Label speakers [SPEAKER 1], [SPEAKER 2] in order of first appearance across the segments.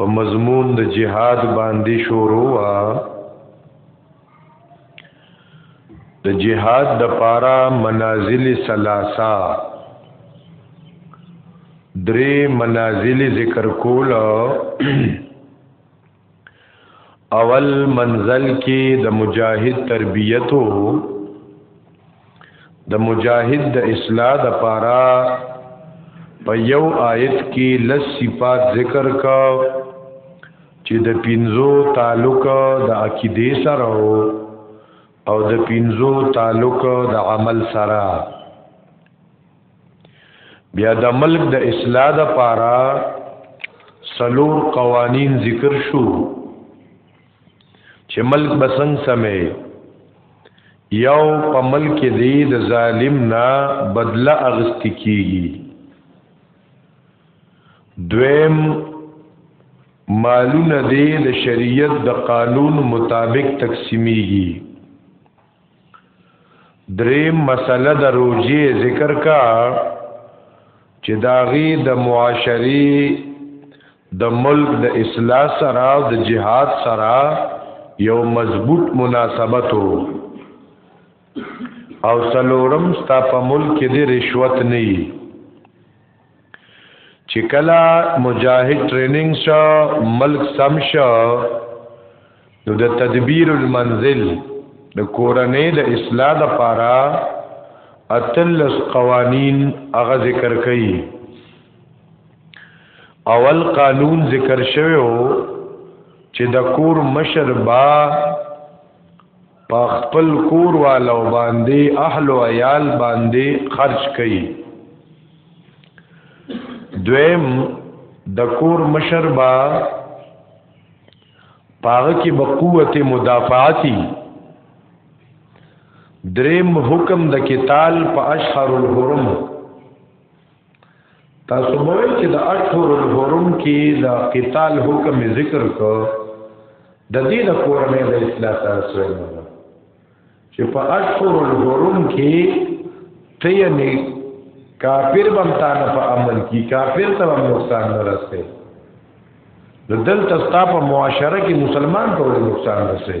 [SPEAKER 1] په مضمون د جهاد باندې شروع وا د جهاد د پارا منازل ثلاثه درې منازل ذکر کول اول منزل کې د مجاهد تربیته د مجاهد د اصلاح د پارا په پا یو آیت کې لس صفات ذکر کا چې د پینزو تعلق د عقیده سره او د پینزو تعلق د عمل سره بیا د ملک د اصلاح د پارا سلور قوانین ذکر شو چې ملک بسنګ سمې یو په ملک دی د ظالم نه بدله اغست کیږي دویم مالونه دی د شریعت د قانون مطابق تقسیمیږي دریم مسله د روجی ذکر کا چې داغي د معاشري د ملک د اصلاح سره او د جهاد سره یو مضبوط مناسبت وو او سلورم ستا په ملک کې د رشوت نه چې کله مجاهد ټریننګ شو ملک سم شو نو د تدبیر المنزل د کورنۍ د اصلاح لپاره اتلس قوانین هغه ذکر کړي اول قانون ذکر شوی چې د کور مشر با په خپل کور والو باندې اهل او عیال باندې خرج کړي دویم د کور مشر با پاغه کې به قوت مدافعاتی دریم حکم د قتال په اشهر الحرم تاسو وایي چې د اشهر الحرم کې د قتال حکم ذکر کو د دې د کورنۍ د اصلاح تاسو نه چې په اشهر الحرم کې ته یې کافر بم تانه په عمل کې کافر ته هم نقصان نه رسي د دل تستا په معاشره کې مسلمان ته نقصان رسي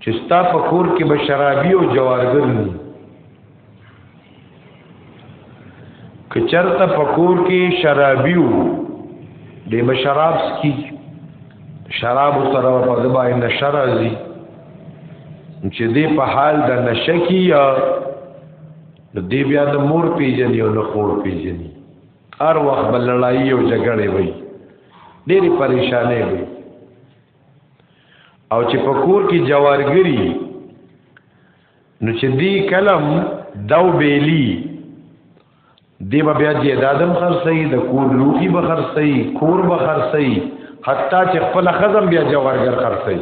[SPEAKER 1] چې ستا په کور کې به شرابي او جوارګر نه که چرته په کور کې شرابي وو د به شراب سکي شراب سره په دبای نشه راځي چې دې په حال د نشه کې یا د دې بیا د مور پیژنې او د خور پیژنې هر وخت بل لړای او جګړې وي ډېری پریشانې وي او چې په کور کې جوارګری نو چې دی کلم دو بیلی دی به بیا جیدادم خرڅي د کور لوخي به خرڅي کور به خرڅي حتی چې خپل خزم بیا جوارګر خرڅي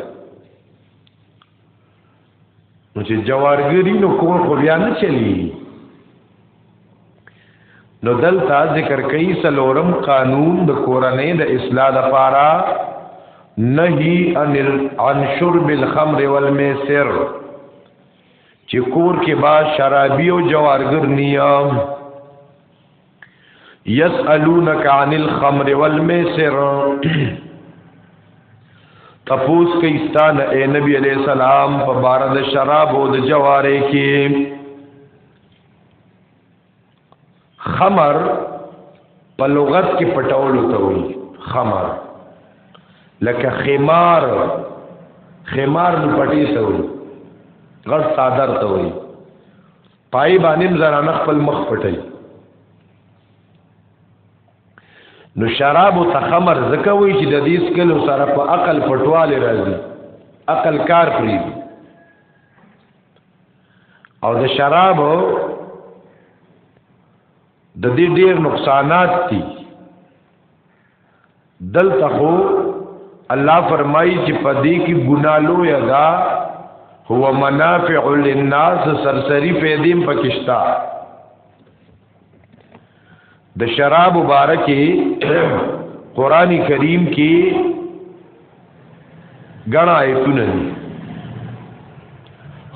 [SPEAKER 1] نو چې جوارګری نو کور خو بیا نه چلی نو دلته ذکر کوي سلورم قانون د کورنۍ د اصلاح لپاره نهي عن عن شرب الخمر والميسر چې کور کې با شرابي او جوارګر نیام یسالونک عن الخمر والمیسر تفوس کیستان اے نبی علیہ السلام په بار د شراب او د جواره کې خمر په لغت کې پټول ته وایي خمر لکه خمار خمار نو پټي ته وایي غړ صادر ته وایي پای باندې زنانه خپل مخ پټي نو شراب او تخمر زکه وی چې د دې سکلو سره په عقل پټواله راځي عقل کار پری او د شراب د دې ډیر نقصانات دي دلته خو الله فرمایي چې په دې کې ګناه لوی ده هو منافع للناس سرسری فیدیم پکشتا د شراب مبارکي قران کریم کې غنا ایتونه دي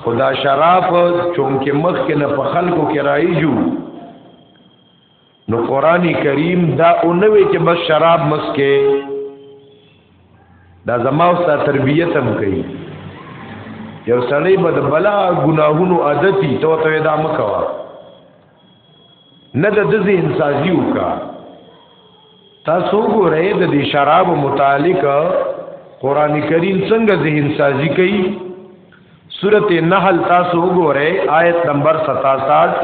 [SPEAKER 1] خدا شراب چونکه مخ کې نه په خلکو کې رایجو نو قران کریم دا اونوي چې بس شراب مسکه دا زما او ستا تربیت هم کوي یو سړی به د بلا ګناهونو عادتي تو ته دا مکوا نه د دزي انسازي وکا تاسو ګورئ د دې شراب متعلق قران کریم څنګه ذهن سازي کوي سورته نحل تاسو ګورئ آیت نمبر 67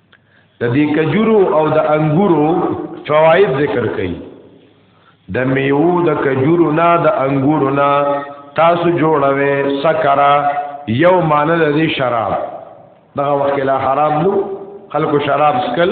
[SPEAKER 1] د دې کجورو او د انګورو فواید ذکر کړي د میوو د کجورو نه د انګورو نه تاسو جوړوي سکرا یو مان د دې شراب دغه وخت لا حرام نو خلکو شراب سکل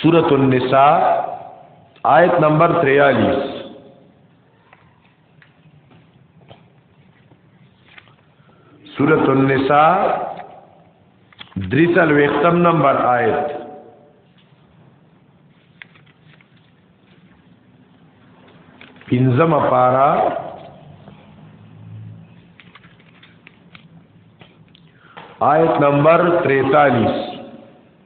[SPEAKER 1] سورۃ النساء آیت نمبر 43 سورۃ النساء دریسل وختم نمبر آیت پنځم پارا آیت نمبر 43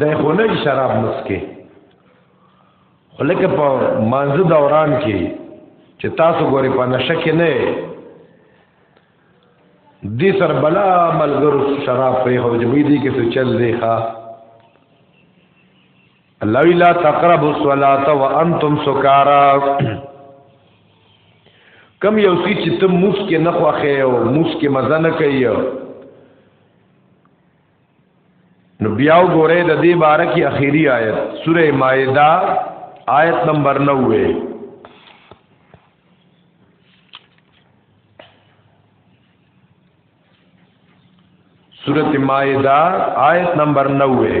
[SPEAKER 1] دا خو نه شراب مسکه خلکه په مانزه دوران کې چې تاسو ګوري په نشه کې نه دي سر بلا ملګرو شراب په هو جبې دي کې څه چل دی ښا الله لا تقربوا الصلاه وانتم سکارا کم یو سی چې ته موس کې نه خوخه او موس کې مزه نه کوي نو بیا وګوره د دې باره کې اخیری آیت سوره مائده آیت نمبر 90 سورت مائدہ آیت نمبر 90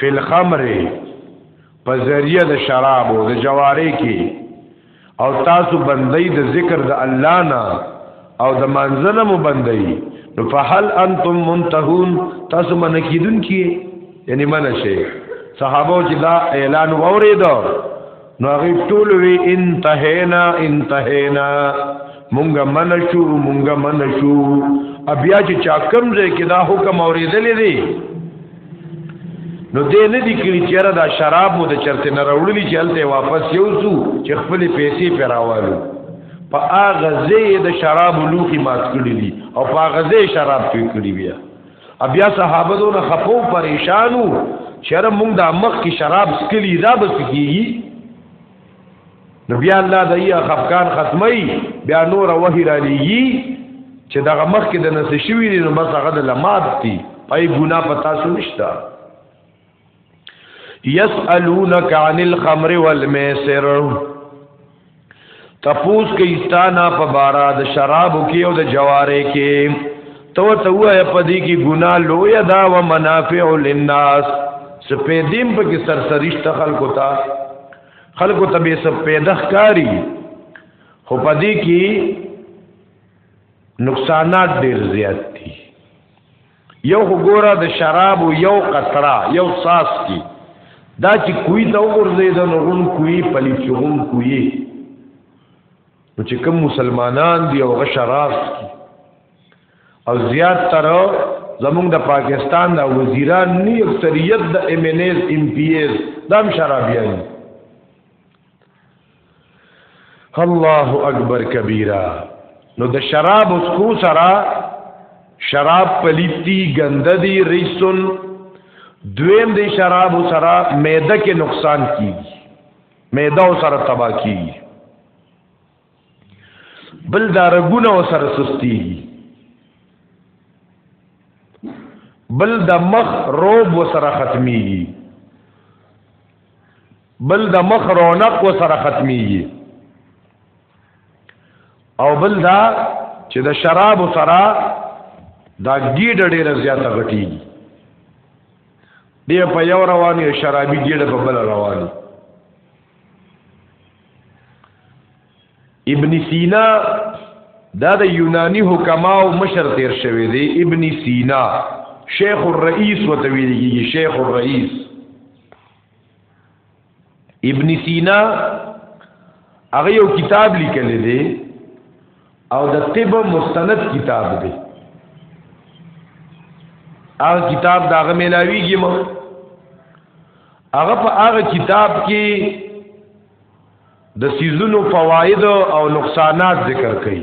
[SPEAKER 1] فی الخمر په ذریعہ د شراب او د جواری کې او تاسو بندي د ذکر د الله نه او د منزله مو بندي نو فهل انتم منتهون تاسو من کیدون کی یعنی من شي صحابه چې دا اعلان وورید نو هغه ټول وی انتهینا انتهینا مونږه من شو مونږه من شو بیا چې چا کم ځای کې دا حکم اورېدلې دی نو دې نه دي کړی چې را دا شراب مو د چرته نه راوړلی چې هلته واپس یو سو چې خپل پیسې پیراوالو په اغه زه د شراب لوخي مات کړی دي او په اغه زه شراب پی کړی بیا بیا صحابه دون خپو پریشانو چر مونږ د مخ کې شراب سکلی دا بس کیږي نو بیا الله د یا خفقان ختمي بیا نور وحی را لیږي چې دغه مخ کې د نس شوی نو بس هغه د لمات دي پای ګنا پتا سو نشتا یسالونک عن الخمر والمیسر تپوس کې استانا په بارا د شرابو کې او د جواره کې تو ته وای په دې کې ګنا لوی دا و منافع للناس سپیدیم په کې سرسرشت خلکو ته خلکو ته به سپیدخ کاری خو په دې کې نقصانات ډیر زیات دي یو ګوره د شراب یو قطره یو ساس کی دا چې کوی ته وګرځید نو رون کوی پلی چې رون کوی نو چې کوم مسلمانان دی او غشراب کی او زیات تر زمونږ د پاکستان د وزیران نی اکثریت د ایم ان ایز ایم پی ایز دام شرابیان الله اکبر کبیره نو د شراب اوس کو سره شراب پلیتی ګنده دی ریسون دویم دی شراب سره معده کې نقصان کیږي معده سره تبا کیږي بل دا رګونه سره سستیږي بل د مخ روب سره ختميږي بل د مخ رونق و سره ختميږي او بل دا چې د شراب سره دا ګیډه ډیره زیاته غټیږي دی په یو رواني شرابي ګیډه په بل رواني ابن سینا دا د یونانی حکما او مشر تیر شوی دی ابن سینا شیخ الرئیس وتویل کیږي شیخ الرئیس ابن سینا هغه یو کتاب لیکل دی او د طب مستند کتاب دی هغه کتاب دا هغه ملاویږي مو هغه په هغه کتاب کې د سیزونو فواید او نقصانات ذکر کړي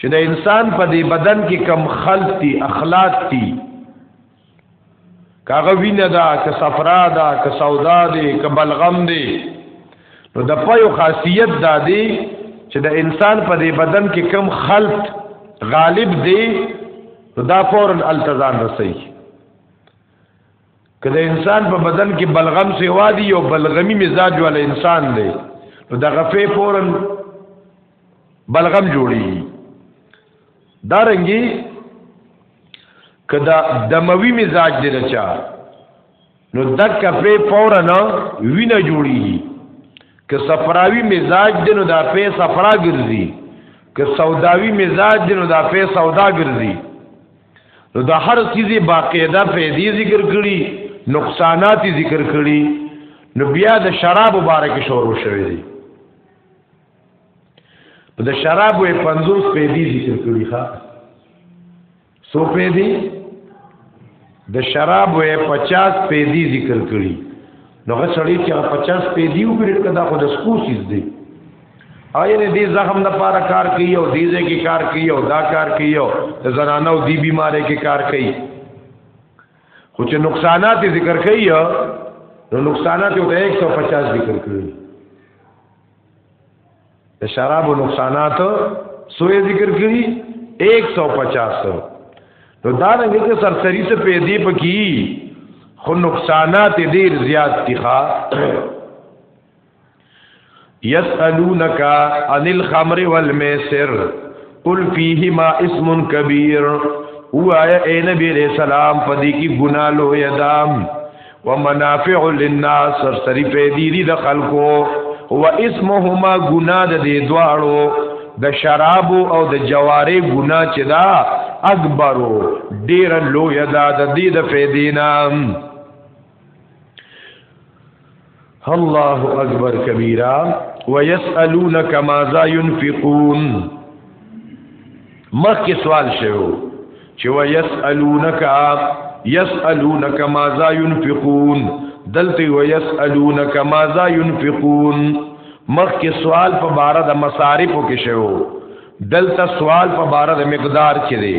[SPEAKER 1] چې د انسان په دې بدن کې کم خلط دي اخلاق دي کاغه وینه دا که صفرا دا که سودا دی که بلغم دی نو د پيو خاصیت دا دی چې د انسان په دې بدن کې کم خلط غالب دی نو دا فورا التزام رسي که د انسان په بدن کې بلغم سیوا دی او بلغمی مزاج والا انسان دی نو د غفې فورا بلغم جوړي دا رنګي کدا دموي مزاج دی رچا نو دک په فورا نه وینه جوړي که صفراوي مزاج دی نو دا په صفرا ګرځي که سوداوي مزاج دی نو دا په سودا ګرځي نو دا هر چیزي باقاعده فائدې ذکر کړي نقصانات ذکر کړي نو بیا د شراب مبارک شروع شوه دي د شراب وې 50 پیدي ذکر کړی ښا سو پیدي د شراب وې 50 پیدي ذکر کړی نو هغه سړی چې 50 پیدي وګړي کدا خو د سکو سیز دی آیا نه دې زخم د پاره کار کوي او دې ځای کې کار کوي او دا کار کوي او زنانه او دې بیمارې کې کار کوي خو چې نقصانات ذکر کوي نو نقصانات یو 150 ذکر کوي د شرابو نقصانات سوې ذکر کړی 150 نو دا نه کې سرسری ته پیدې پکې خو نقصانات ډیر زیات دي ښا یسالونک عن الخمر والمیسر قل فیهما اسم کبیر او آیا اے نبی علیہ السلام پدې کې ګناه لوی دام ومنافع للناس سر سری پیدی دی د خلکو و اسمهما ګنا د دې دواړو د شراب او د جواري ګنا چې دا اکبر ډیر لوی دا د دې د فیدینا الله اکبر کبیره ويسالونك ماذا ينفقون مخکې سوال شوو چې ويسالونك يسالونك ماذا ينفقون دلته ويسالونك ماذا ينفقون مخکې سوال په بار د مصارف کې شوو دلته سوال په بار د مقدار کې دی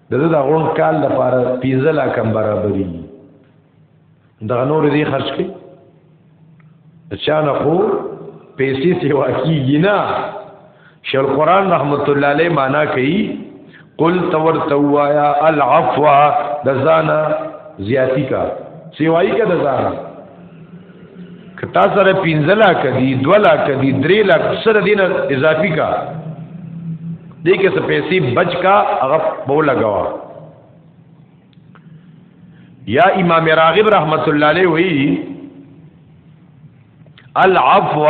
[SPEAKER 1] دغه د غون کال لپاره 15 لک هم برابرې دغه نور دې خرج کړي اچانه خو پیسې سی واکیږي نه شل قران رحمت الله علیه معنا کوي قل تور توایا العفو د زانا زیاتی کا سیوای کا د زانا کتا سره پینځلا کدی دولا کدی درې لا سره دین اضافي کا دې کې څه پیسې بچ کا هغه بو لگاوا یا امام راغب رحمت الله علیه وی العفو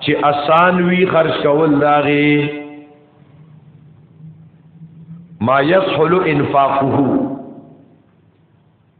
[SPEAKER 1] چې آسان وی خرج کول داغي ما يسهل انفاقه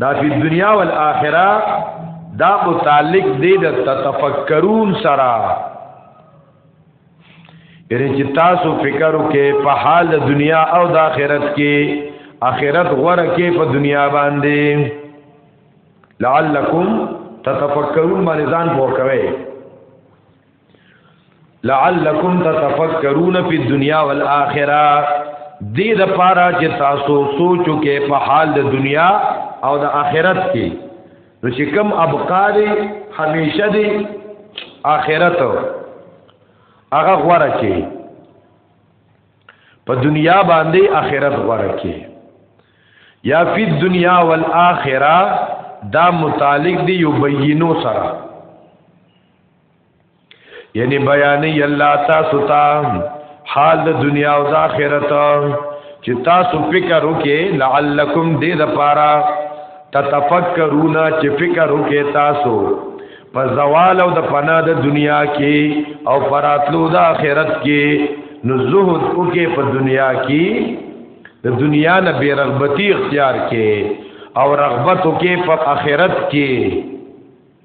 [SPEAKER 1] دا په دنیا او آخرت دا متعلق دی د تفکرون سره یعنی چې تاسو فکر وکې په حال د دنیا او د آخرت کې آخرت غوړه کې په دنیا باندې لعلکم تتفکرون باندې ځان پوه کوئ لعلکم تتفکرون فی الدنیا والآخرہ دې د پاره چې تاسو سوچو کې په حال د دنیا او د آخرت کې نو چې کم ابقاری همیشه دی آخرت هغه غوړه کې په دنیا باندې آخرت غوړه کې یا فی الدنیا والآخرہ دا متعلق دی یبینو سره یعنی بیانې الله تاسو ته حال د دنیا او د آخرت چې تاسو فکر وکې لعلکم دې د پاره تتفکرون چې فکر وکې تاسو په زوال او د پنا د دنیا کې او پراتلو د آخرت کې نو زهد وکې په دنیا کې د دنیا نه بے رغبتی اختیار کې او رغبت وکې په آخرت کې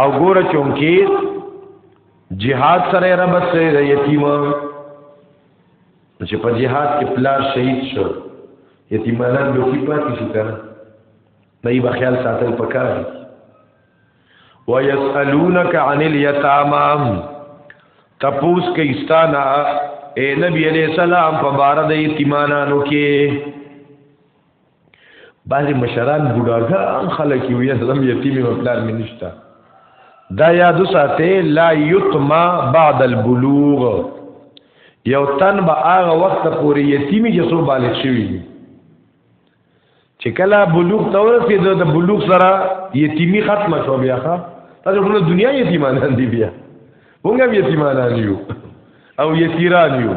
[SPEAKER 1] او ګوره چونکی جهاد سره ربط سره د یتیم چې په جهاد کې پلار شهید شو یتیمانان به کی پاتې شي کنه نه یې بخیال ساتل پکار ويسالونک عن الیتاما تپوس کې استانا اے نبی علیہ السلام په بار د یتیمانانو کې بعضی مشران بډاګان خلک وي زم یتیم او پلار مې نشتا دا یاد ساته لا یتما بعد البلوغ یو تن به هغه وخت پورې یتیمی چې سو بالغ شوی چې کله بلوغ تورسي د بلوغ سره یتیمی ختمه شو بیا ښا تاسو ټول دنیا یتیمانان دي بیا موږ یتیمانان یو او یتیران یو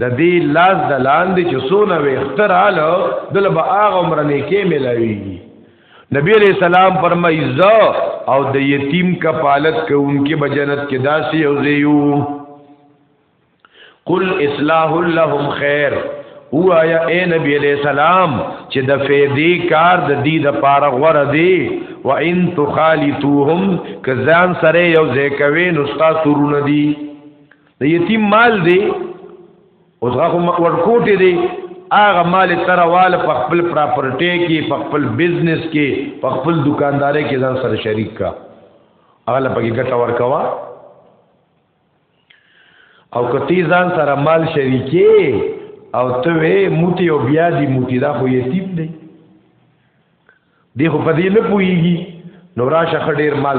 [SPEAKER 1] د دې لاس د لاندې چې سونه وي اختراله دل به هغه عمر نه کې ملاويږي نبی علیہ السلام فرمایي ز او د یتیم کفالت کوونکې به جنت کې داسې یو زیو قل اصلاح لهم خیر او آیا اے نبی علیہ السلام چې د فیدی کار د دې د پاره غوړه دی و ان تخالتوهم کزان سره یو ځای کوي نو تاسو رونه دي د یتیم مال دی اوس هغه ورکوټي دی هغه مال ترواله په خپل پراپرټي کې په خپل بزنس کې په خپل دکانداري کې ځان سره شریک کا هغه په کې ګټه ورکوا او کتی ځان سره مال شریکي او ته وې موتی او بیا دی موتی دا خو یتیم دی دی خو په دې نه پويږي نو راشه خډیر مال